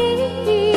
see